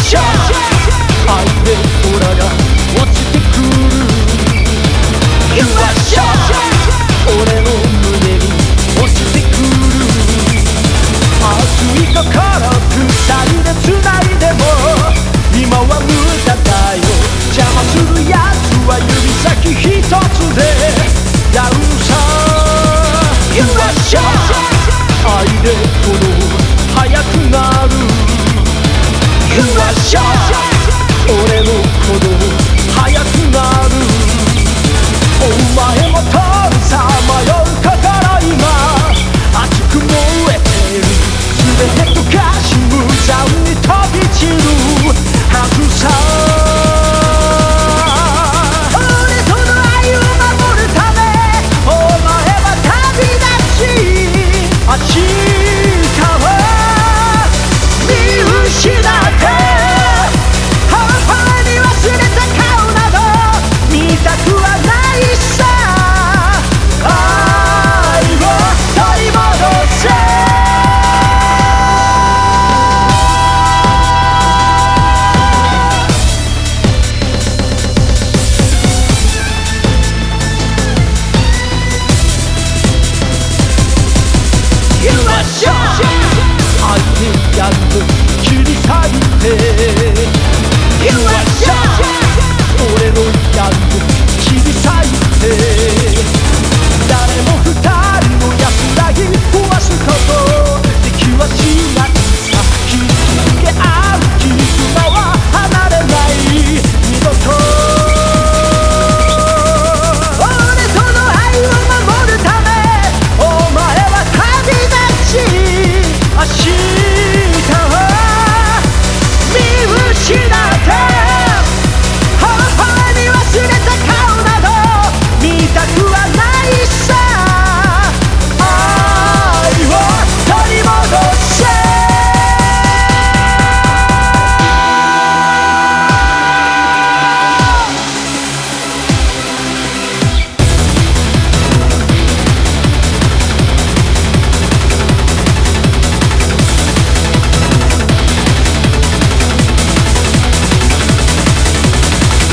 シャッ愛で空が落ちてくる You 俺の胸に落ちてくる熱い心二人でないでも。今は無駄だよ。邪魔する奴は指先一つでダウンサー You are shot くな。る